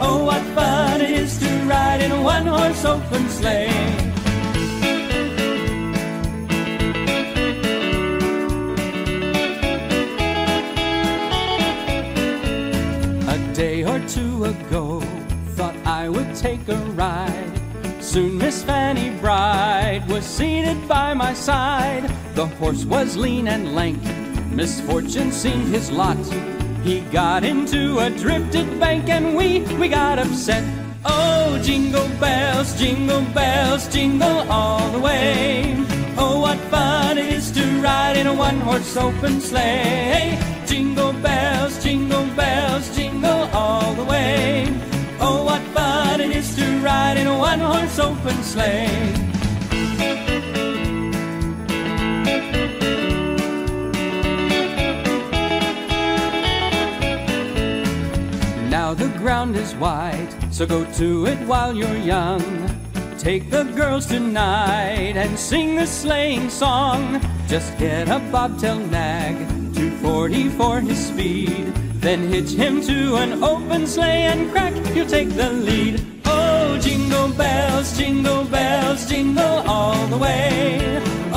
Oh, what fun it is to ride in a one-horse open sleigh. A day or two ago, thought I would take a ride. Soon Miss Fanny Bright was seated by my side. The horse was lean and lank, misfortune seemed his lot. He got into a drifted bank and we, we got upset. Oh, jingle bells, jingle bells, jingle all the way. Oh, what fun it is to ride in a one-horse open sleigh. Jingle bells, jingle bells, jingle all the way. Oh, what fun it is to ride in a one-horse open sleigh. Now the ground is white, so go to it while you're young. Take the girls tonight and sing the sleighing song. Just get a bobtail nag, 240 for his speed. Then hitch him to an open sleigh and crack, you'll take the lead. Oh, jingle bells, jingle bells, jingle all the way.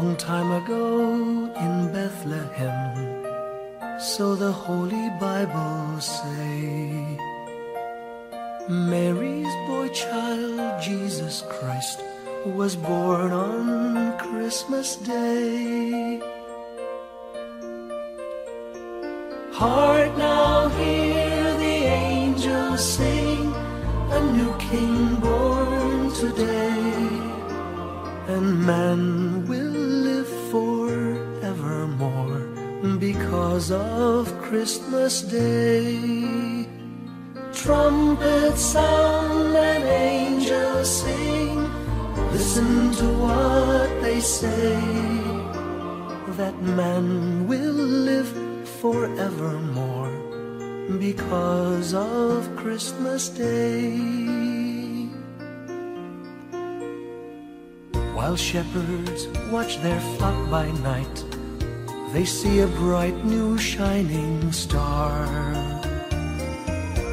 Long time ago in Bethlehem, so the Holy Bible say. Mary's boy child, Jesus Christ, was born on Christmas Day. Heart now hear the angels sing, a new king born today, and man of Christmas Day. Trumpets sound and angels sing, listen to what they say, that man will live forevermore because of Christmas Day. While shepherds watch their flock by night, they see a bright new shining star.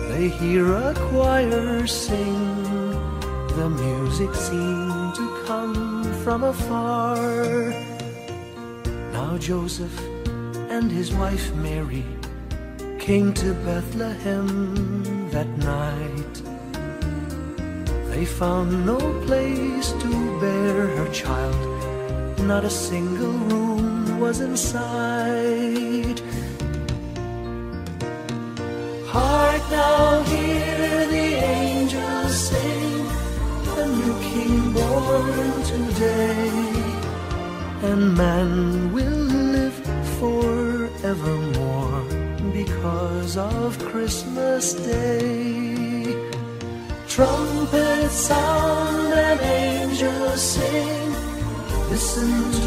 They hear a choir sing, the music seemed to come from afar. Now Joseph and his wife Mary came to Bethlehem that night. They found no place to bear her child, not a single room was in sight. Heart now hear the angels sing, a new king born today, and man will live forevermore because of Christmas Day. Trumpets sound and angels sing, listen to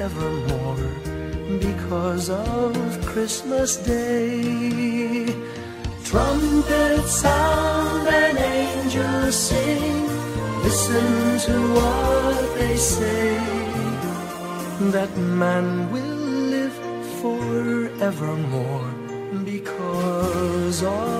forevermore because of Christmas Day. Trumpets sound and angels sing, listen to what they say, that man will live forevermore because of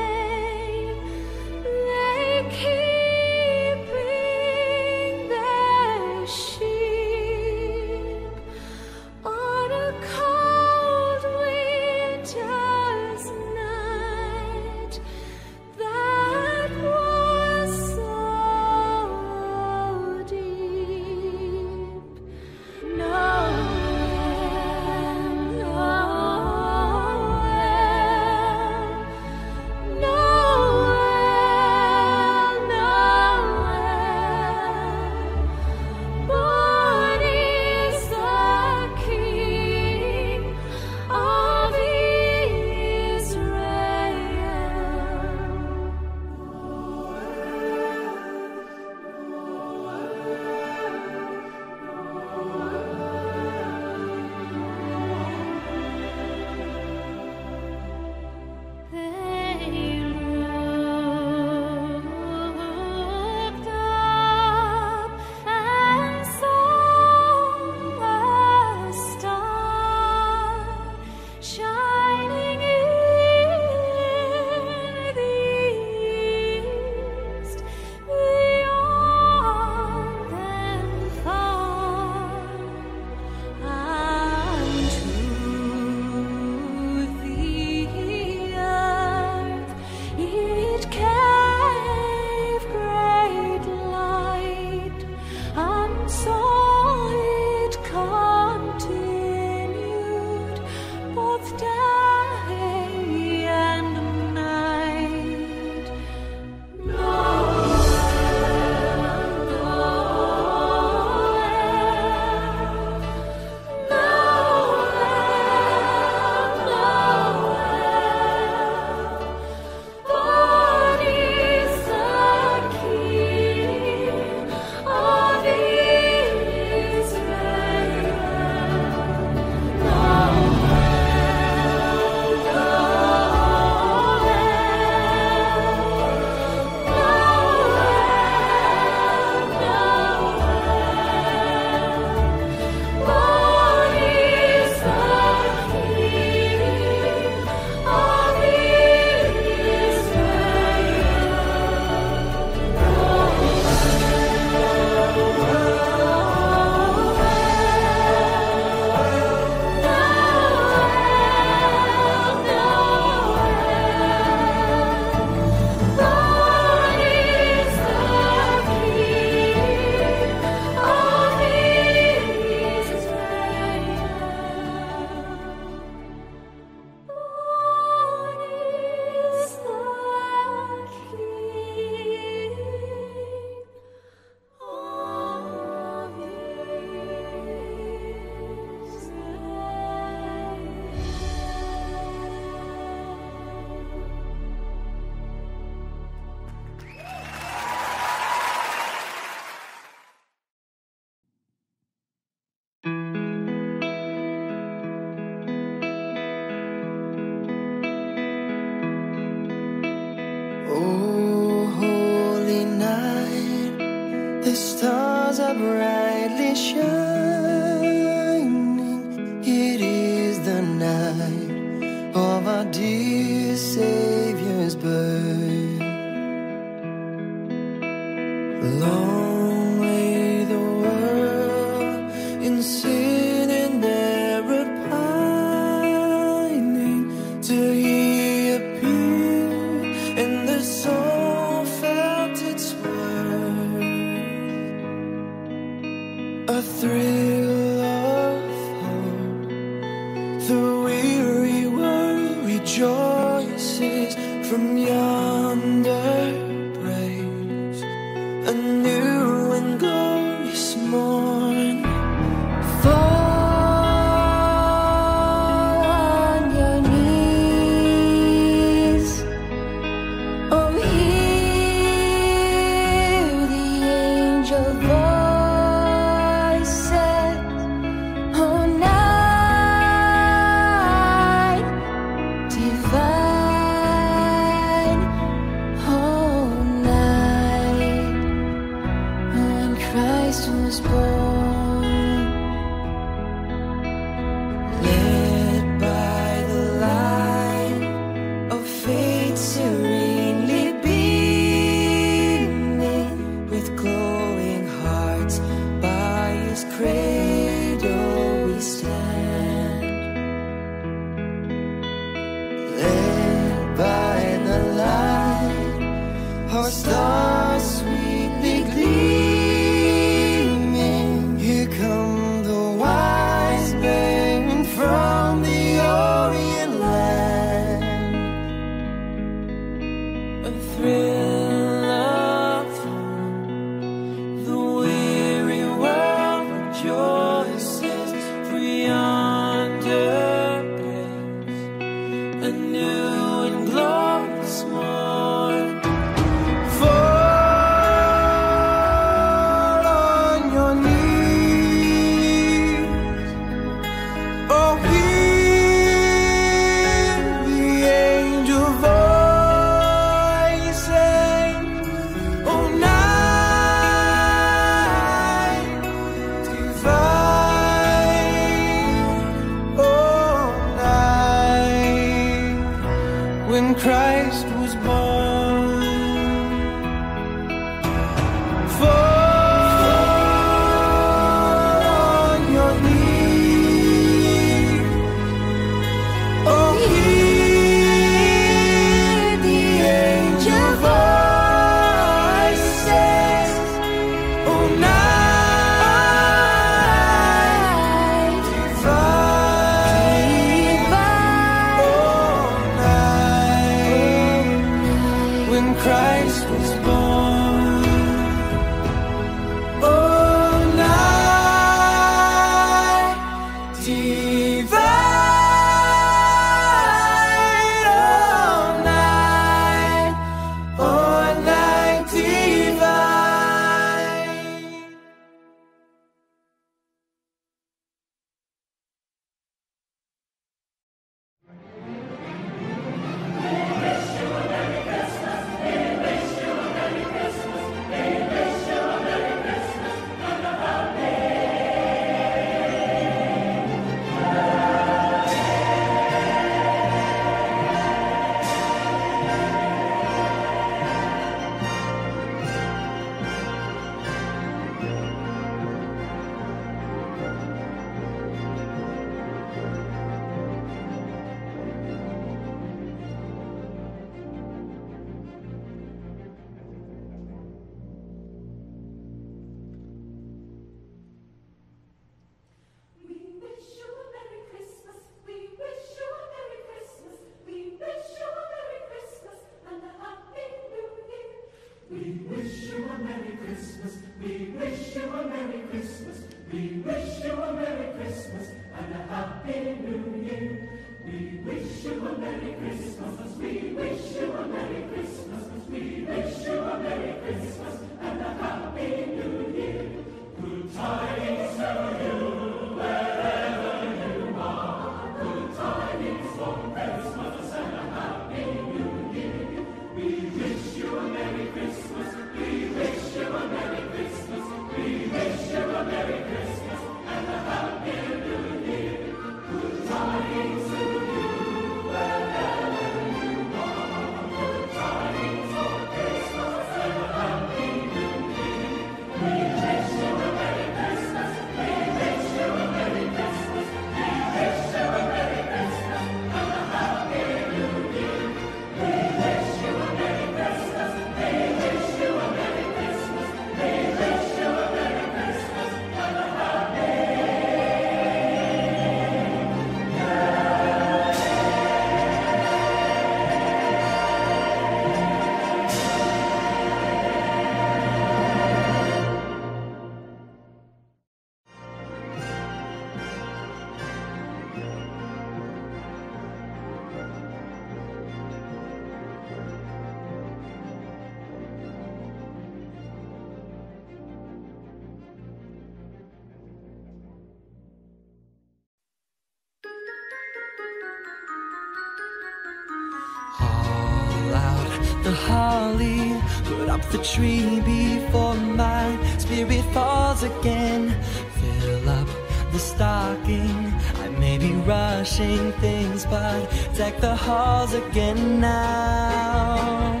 up the tree before my spirit falls again. Fill up the stocking. I may be rushing things, but deck the halls again now.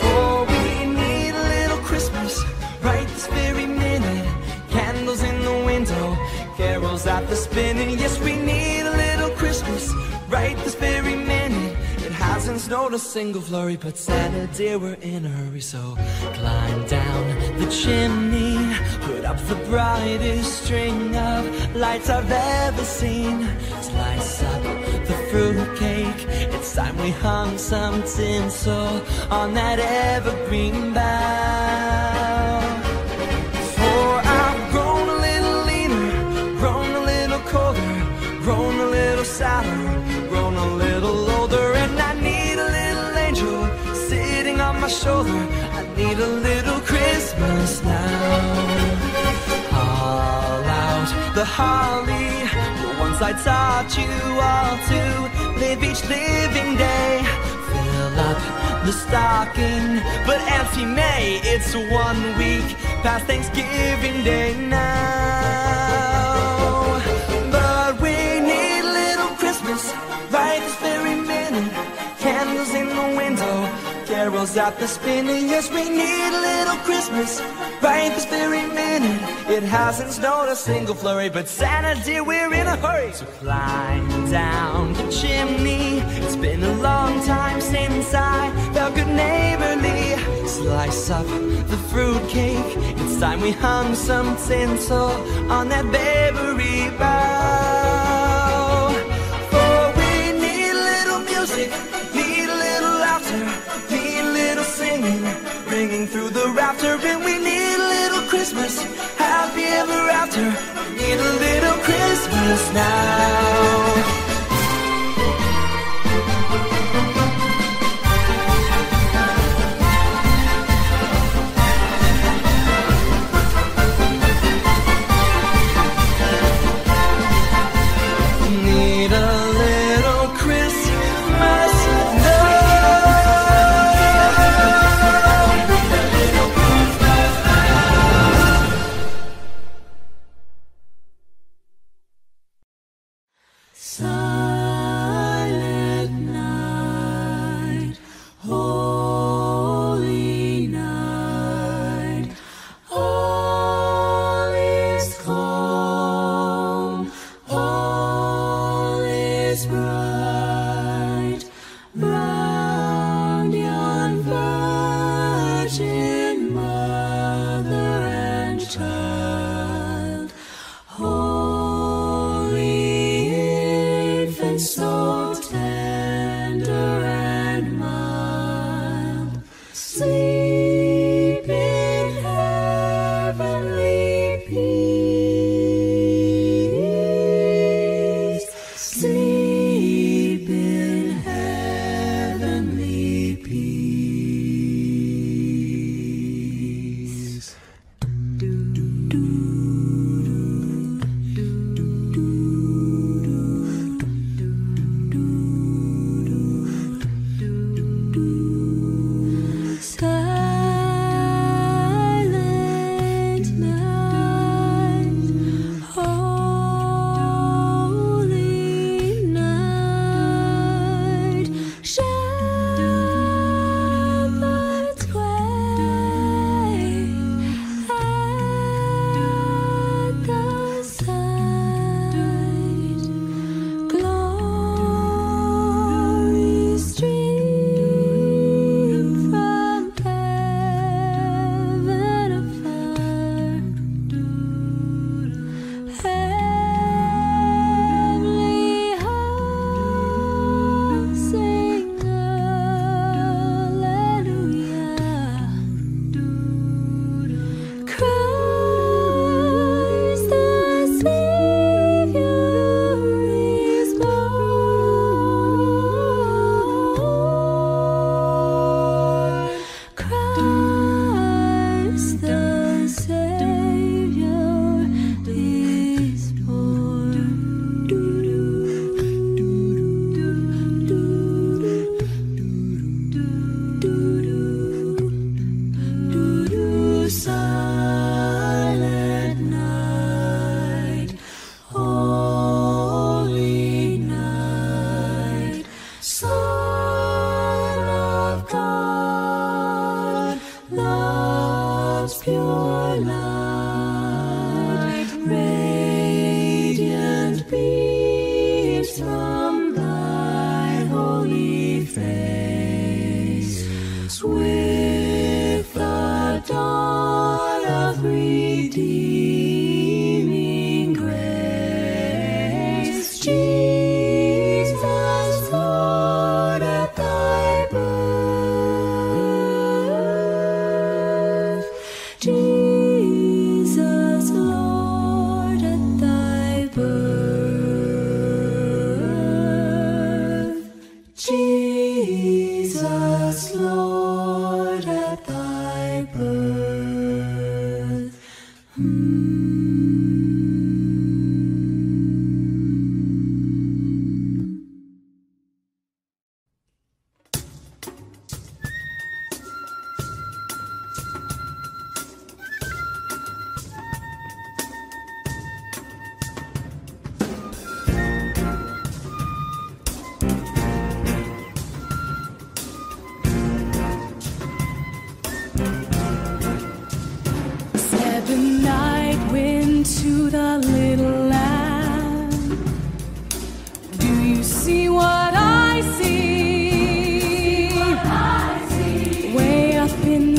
For we need a little Christmas right this very minute. Candles in the window, carols at the spinet. Yes, we need a little Christmas right this very minute. Snowed a single flurry, but Santa dear, we're in a hurry. So climb down the chimney, put up the brightest string of lights I've ever seen. Slice up the fruitcake. It's time we hung some tinsel on that evergreen bough. Holly, the ones I taught you all to live each living day. Fill up the stocking, but Auntie Mame, it's one week past Thanksgiving Day now. But we need little Christmas right this very minute. Candles in the window, carols at the spinet. Yes, we need a little Christmas right this very minute. It hasn't snowed a single flurry, but Santa dear, we're in a hurry. So climb down the chimney. It's been a long time since I felt good neighborly. Slice up the fruitcake. It's time we hung some tinsel on that Christmas now.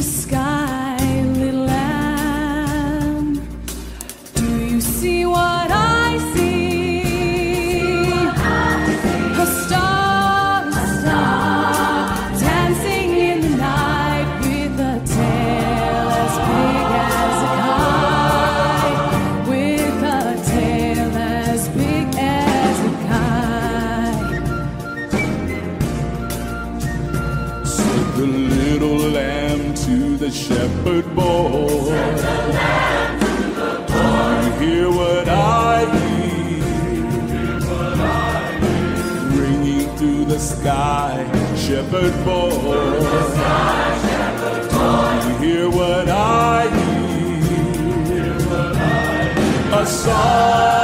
sky. shepherd boy. Shepherd boy. Hear what I hear. Hear what I hear. A song.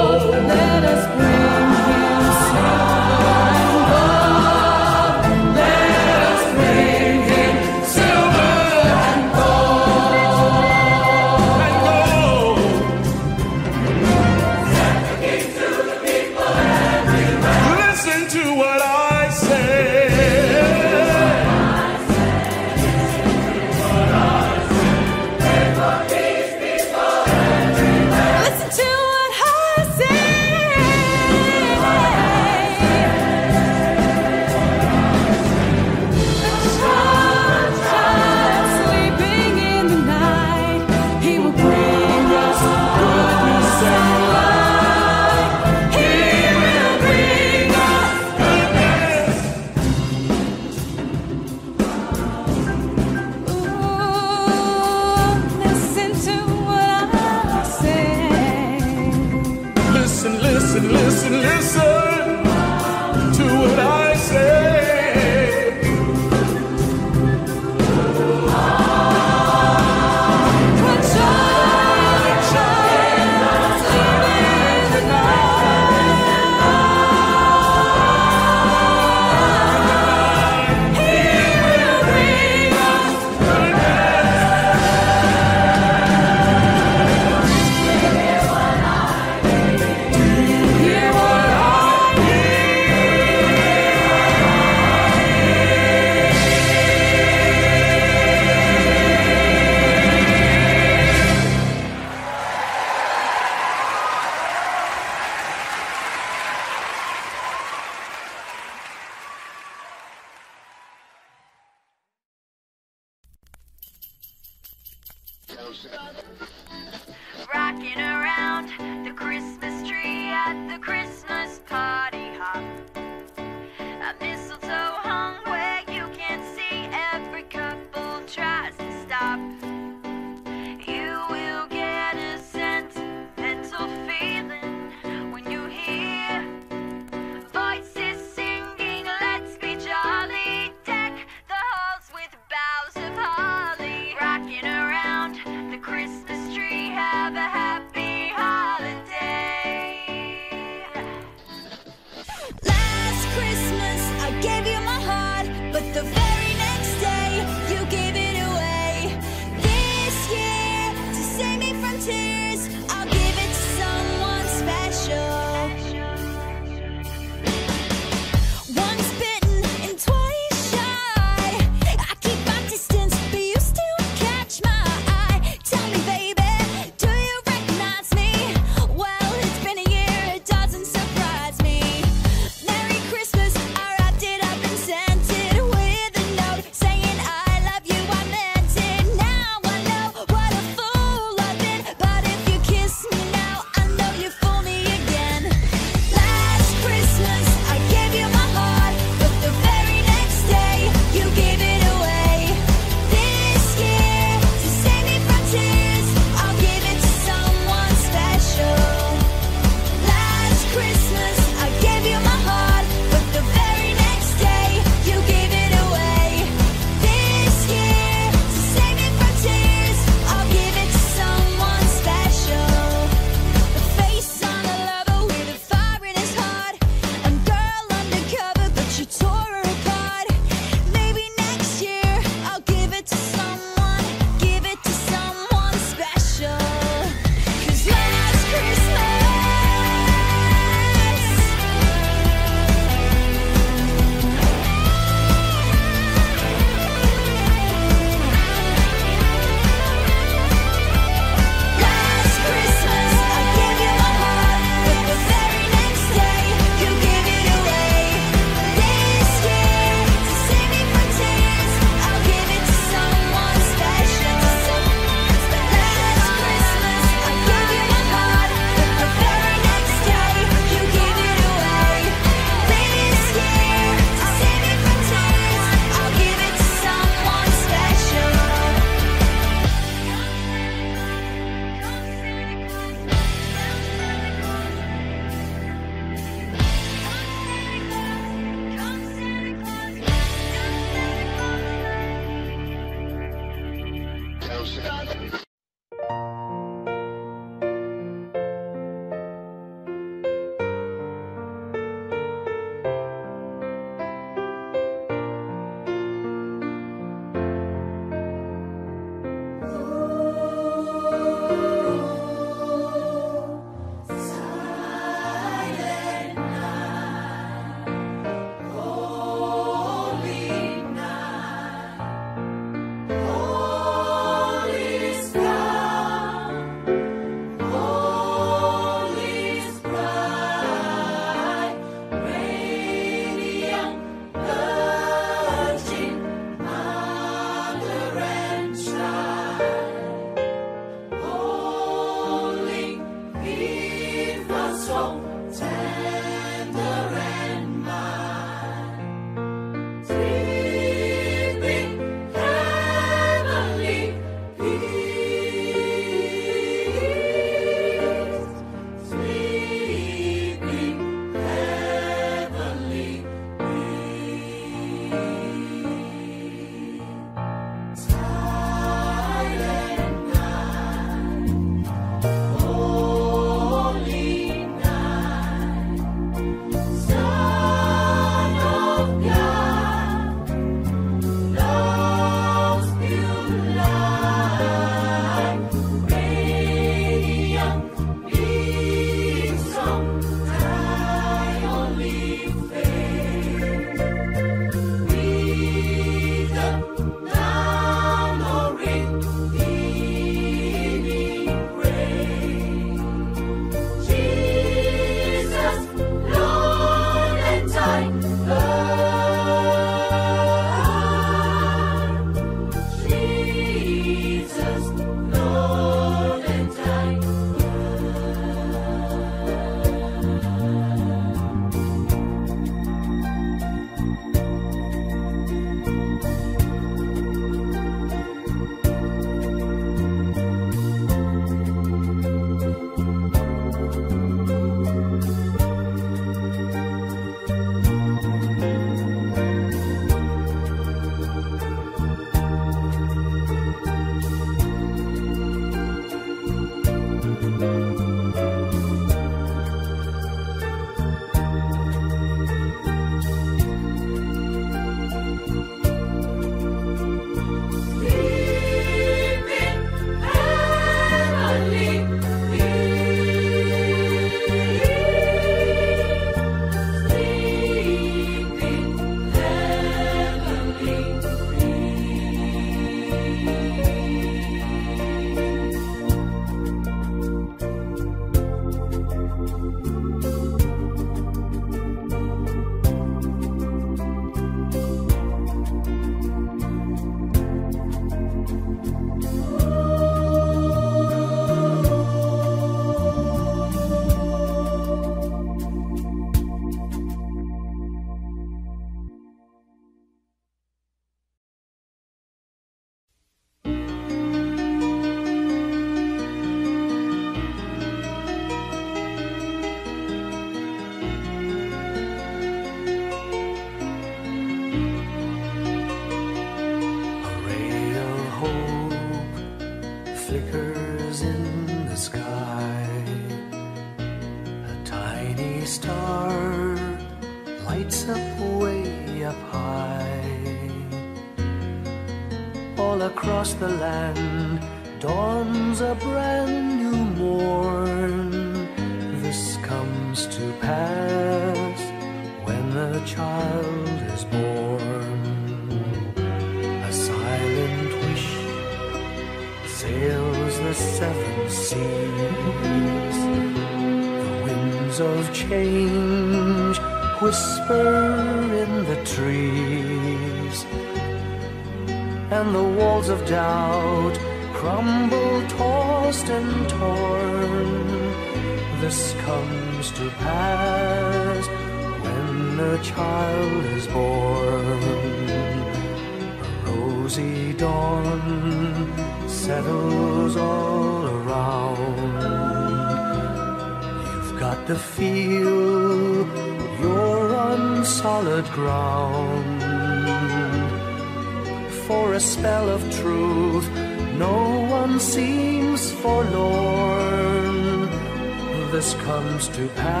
Comes to pass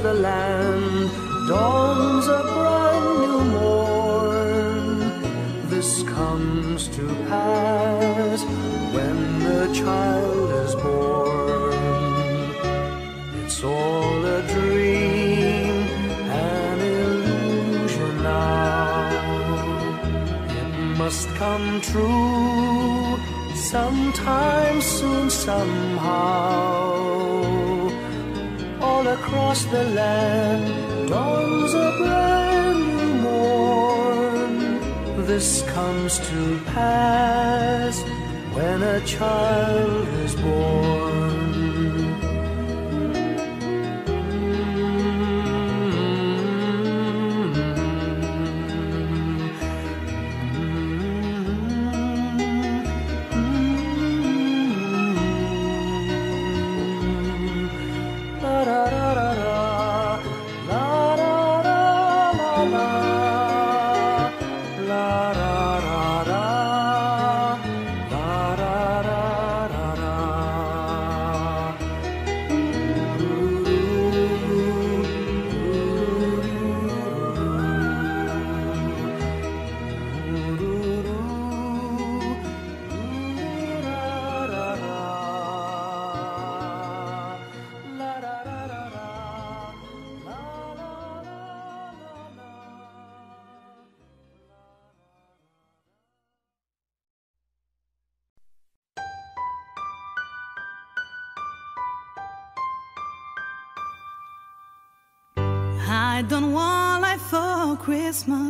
the land dawns a brand new morn. This comes to pass when the child is born. It's all a dream, an illusion now. It must come true sometime across the land dawns a brand new morn. This comes to pass when a child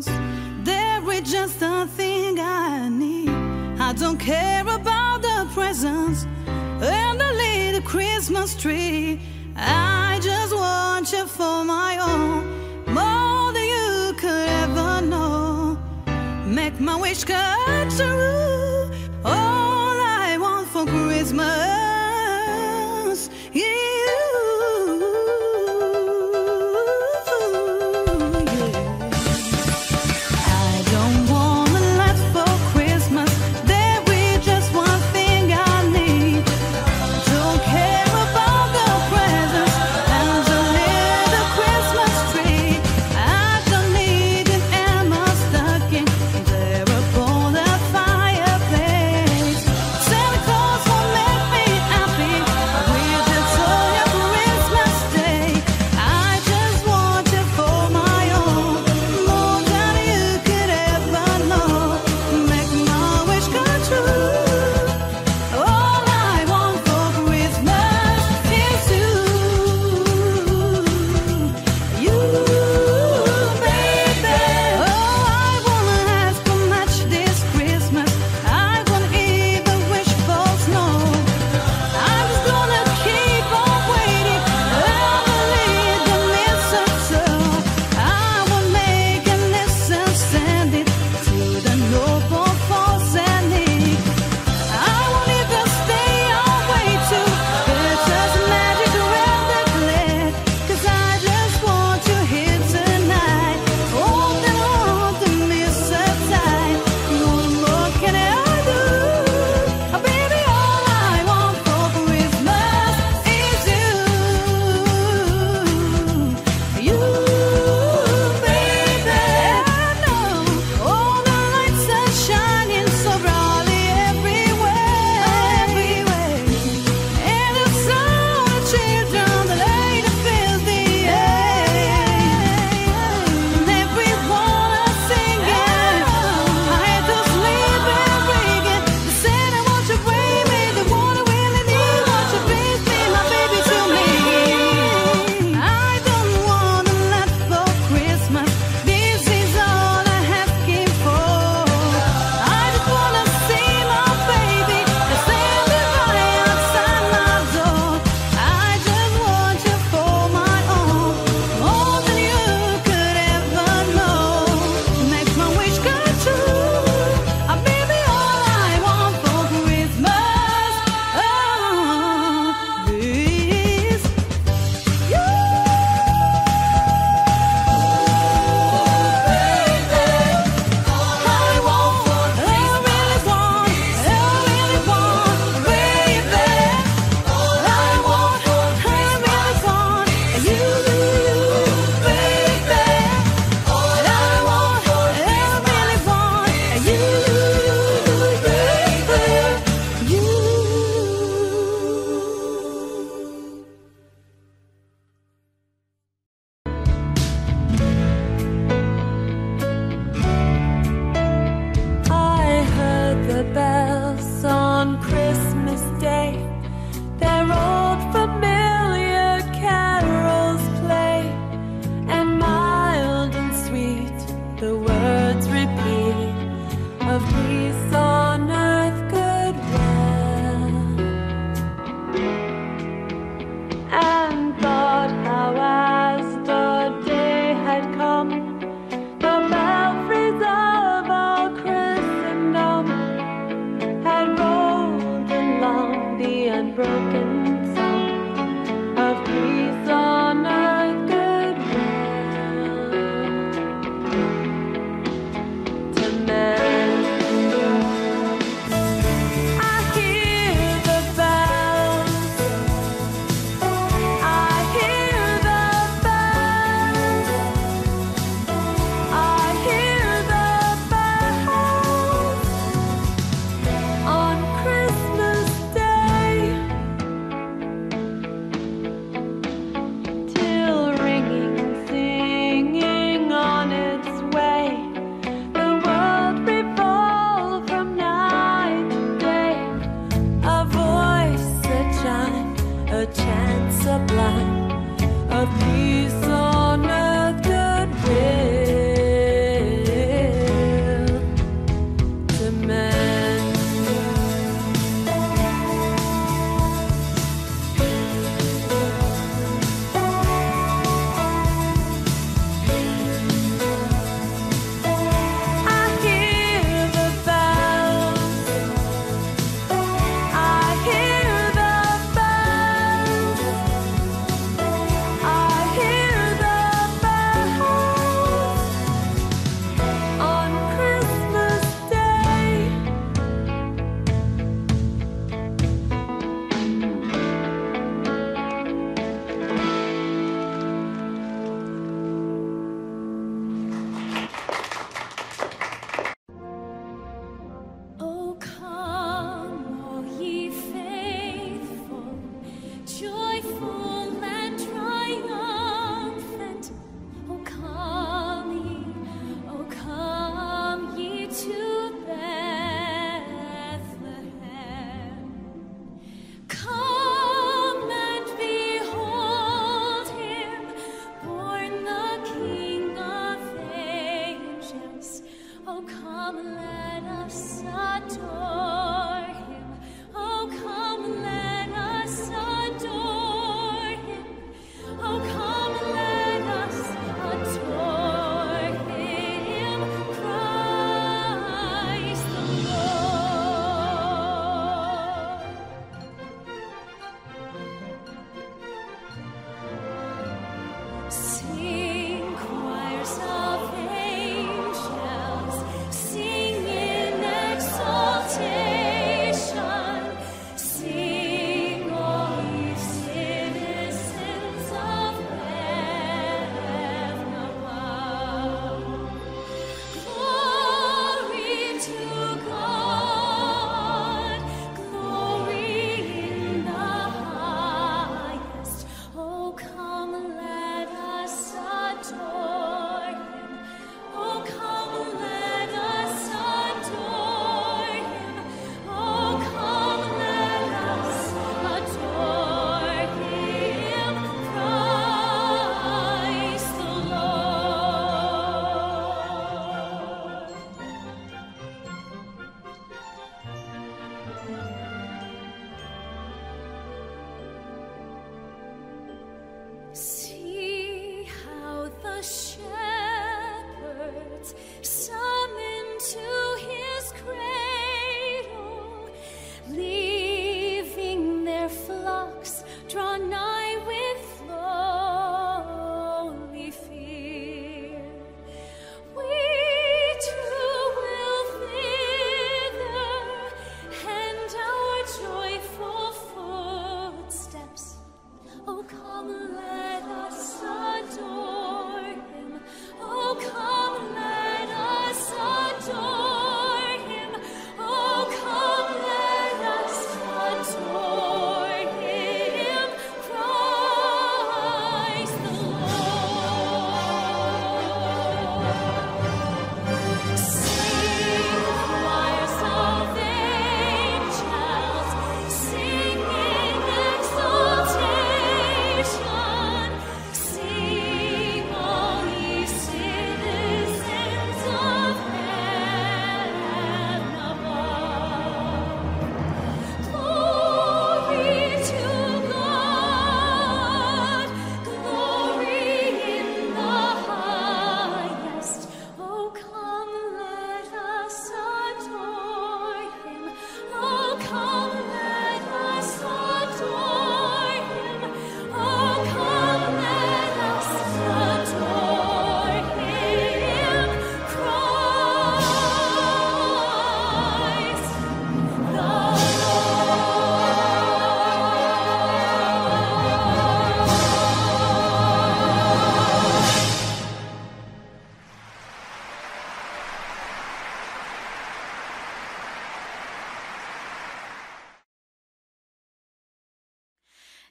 There is just a thing I need. I don't care about the presents and the little Christmas tree. I just want you for my own, more than you could ever know. Make my wish come true. All I want for Christmas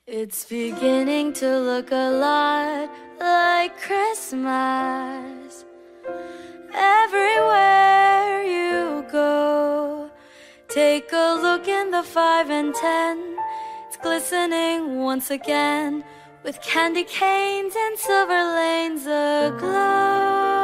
It's beginning to look a lot like Christmas. Everywhere you go Take a look in the five and ten. It's glistening once again With candy canes and silver lanes aglow.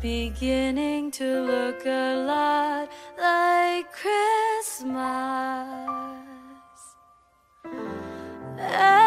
beginning to look a lot like Christmas. And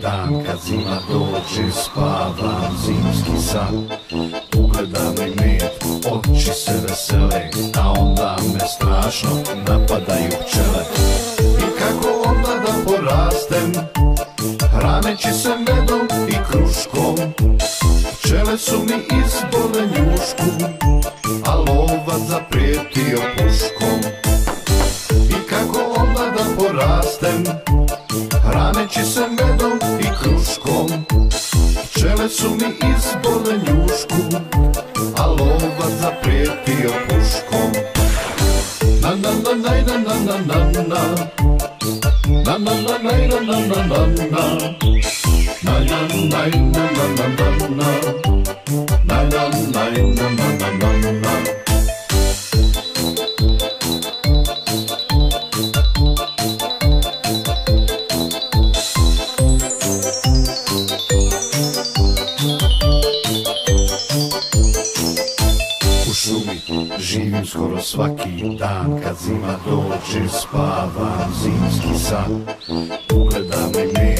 dan Kad zima dođe spavam zimski san. Ugleda me med, oči se vesele A onda me strašno napadaju pčele. I kako onda da porastem? Hraneći se medom i kruškom. Pčele su mi izbole njušku A lova zaprijetio puškom su mi izbole njušku A lovac zaprijetio puškom na na na na na na Na na na na na na na na na Na na na na na na na na Na dan Kad zima dođe spavam zimski san. Ugleda me med,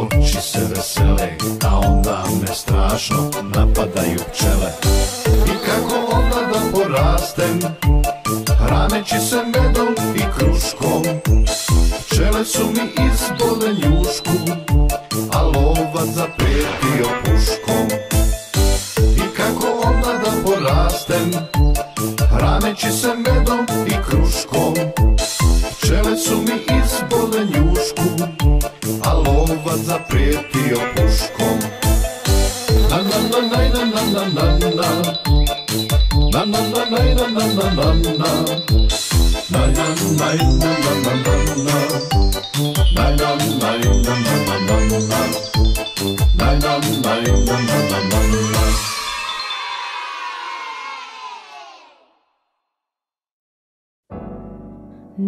oči se vesele A onda me strašno napadaju pčele. I kako onda da porastem? Hraneći se medom i kruškom. Pčele su mi izbole njušku A lovac zaprijetio puškom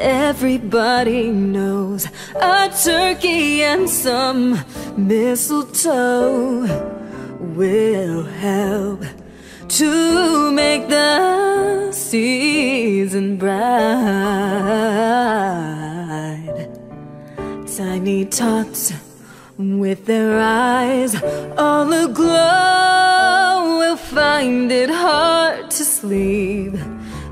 Everybody knows a turkey and some mistletoe will help to make the season bright. Tiny tots with their eyes all aglow will find it hard to sleep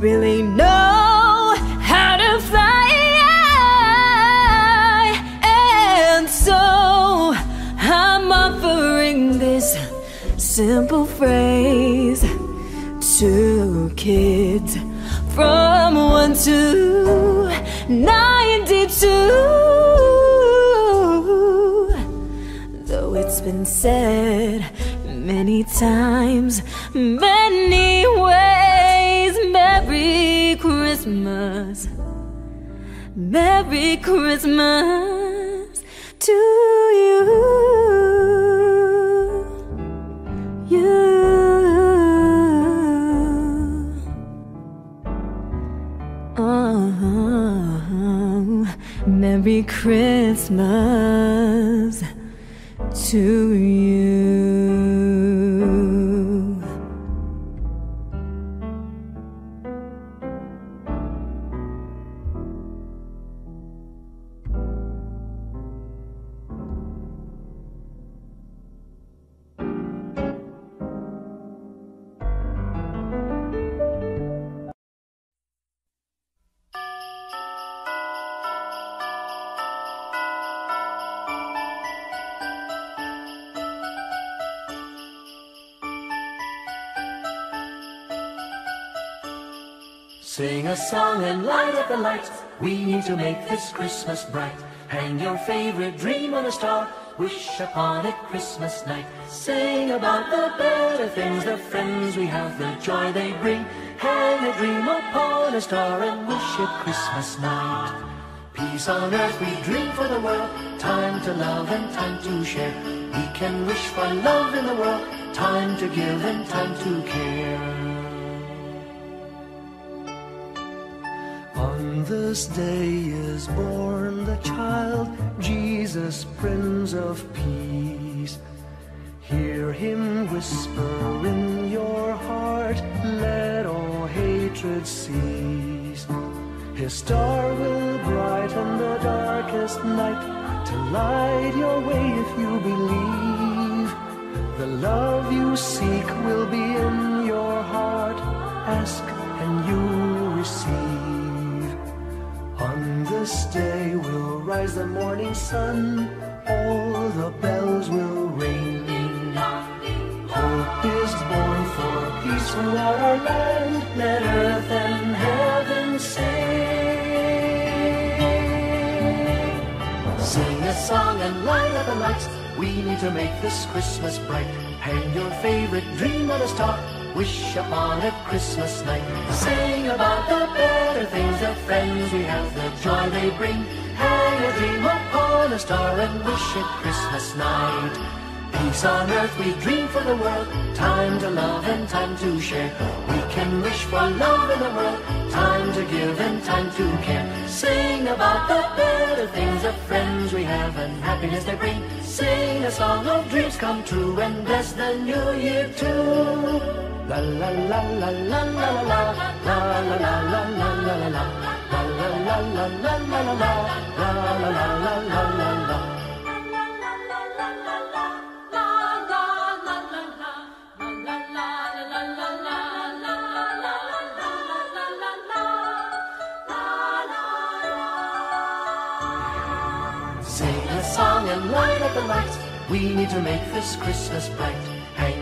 really know how to fly. And so I'm offering this simple phrase to kids from 1 to 92. Though it's been said many times, many ways, Christmas. Merry Christmas to you. You. Oh, Merry Christmas to you. Sing a song and light up the lights. We need to make this Christmas bright. Hang your favorite dream on a star. Wish upon it Christmas night. Sing about the better things, the friends we have, the joy they bring. Hang a dream upon a star and wish it Christmas night. Peace on earth we dream for the world. Time to love and time to share. We can wish for love in the world. time to give and time to care. This day is born the child, Jesus, Prince of Peace. Hear him whisper in your heart, let all hatred cease. His star will brighten the darkest night to light your way if you believe. The love you seek will be in your heart. Ask and you day will rise the morning sun. All the bells will ring. Hope is born for peace throughout our land. Let earth and heaven sing. Sing a song and light up the lights. We need to make this Christmas bright. Hang your favorite dream on a star. Wish upon a Christmas night. Sing about the better things, the friends we have, the joy they bring. Hang a dream upon a star and wish it Christmas night. Peace on earth we dream for the world. Time to love and time to share. We can wish for love in the world. Time to give and time to care. Sing about the better things, the friends we have and happiness they bring. Sing a song of dreams come true and bless the new year too. Sing a song and light up the lights. We need to make this Christmas bright.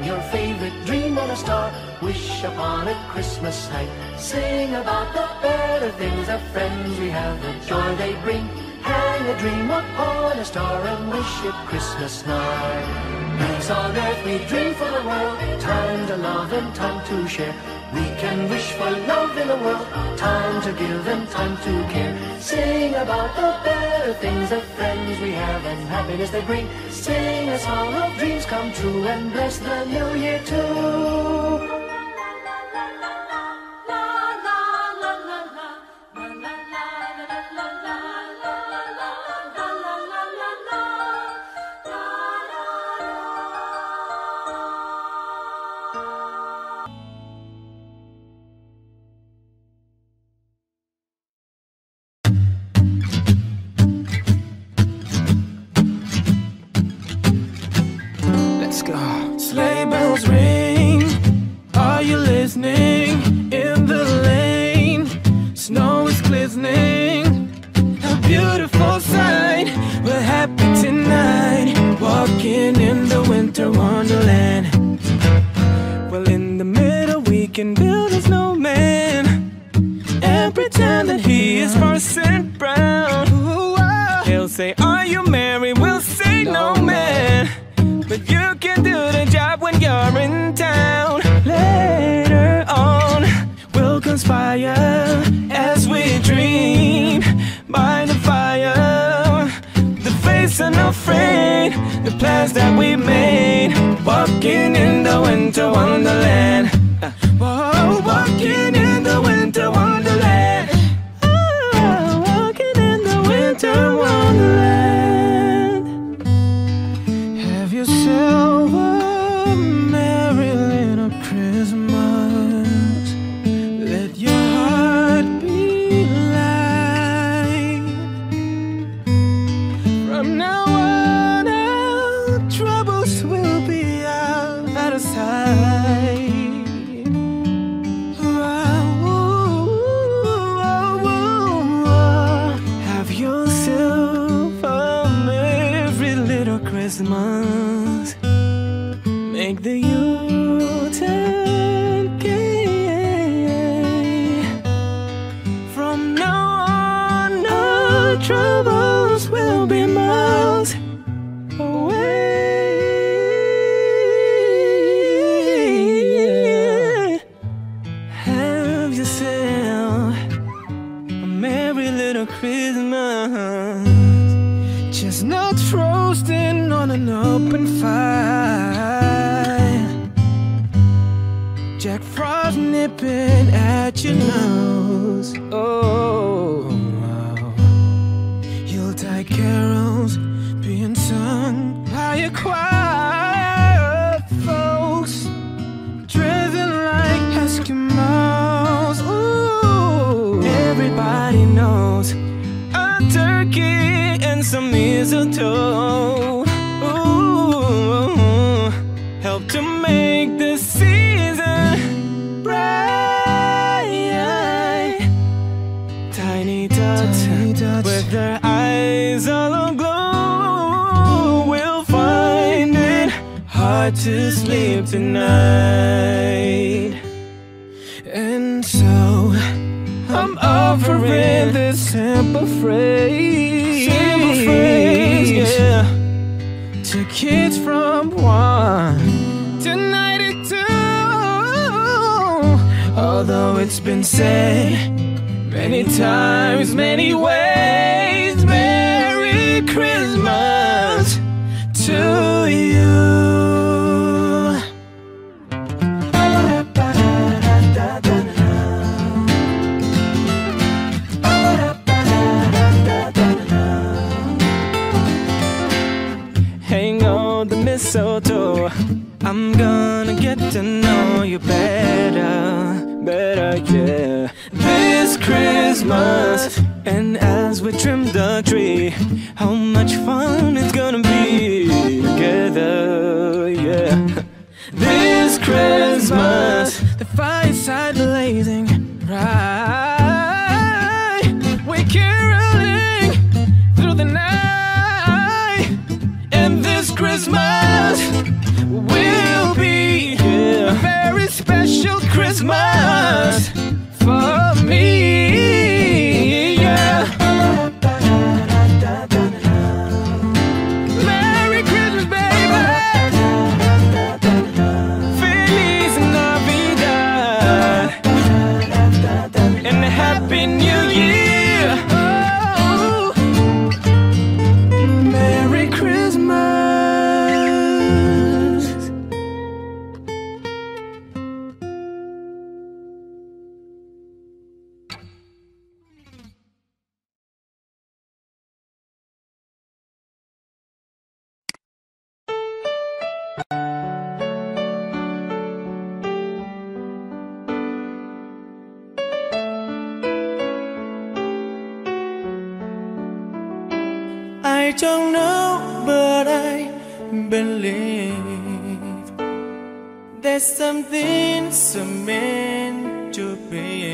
Your favorite dream on a star. Wish upon a Christmas night. Sing about the better things, the friends we have, the joy they bring. Hang a dream upon a star and wish it Christmas night. Peace on earth we dream for the world. Time to love and time to share. We can wish for love in the world. Time to give and time to care. Sing about the better things, the friends we have and happiness they bring. Sing a song of dreams come true and bless the new year too. Walking in the winter wonderland. Well, in the middle, we can build plans that we made. Walking in the winter wonderland. The. I'm gonna get to know you better, better, yeah. This Christmas, and as we trim the tree, how much fun it's gonna be together, yeah. This Christmas, the fireside blazing bright, will be a very special Christmas for me. Something so meant to be,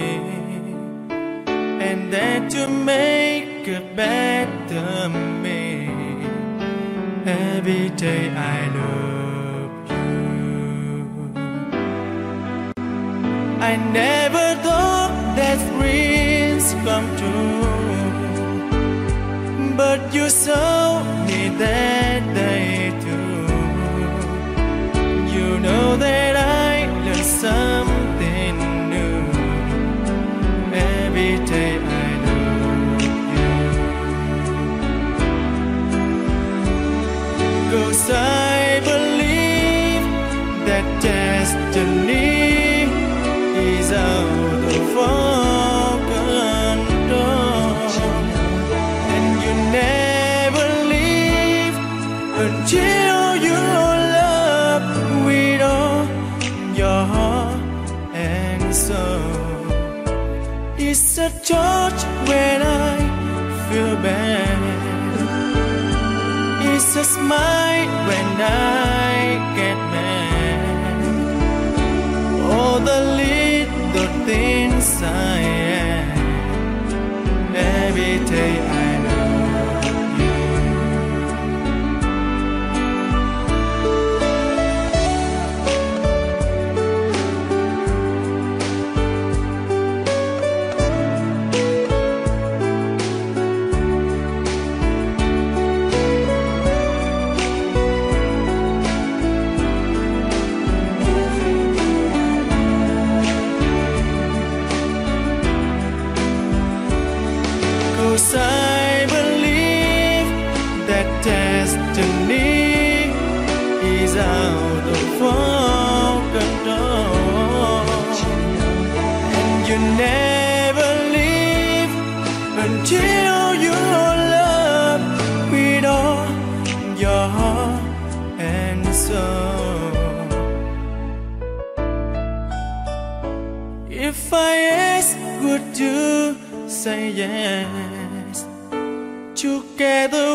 and that to make a better me. Every day I love you. I never thought that dreams come true. But you saw me that destiny is out of our control. And you never leave until you love with all your heart and soul. It's a touch when I feel bad. It's a smile when I yes? Together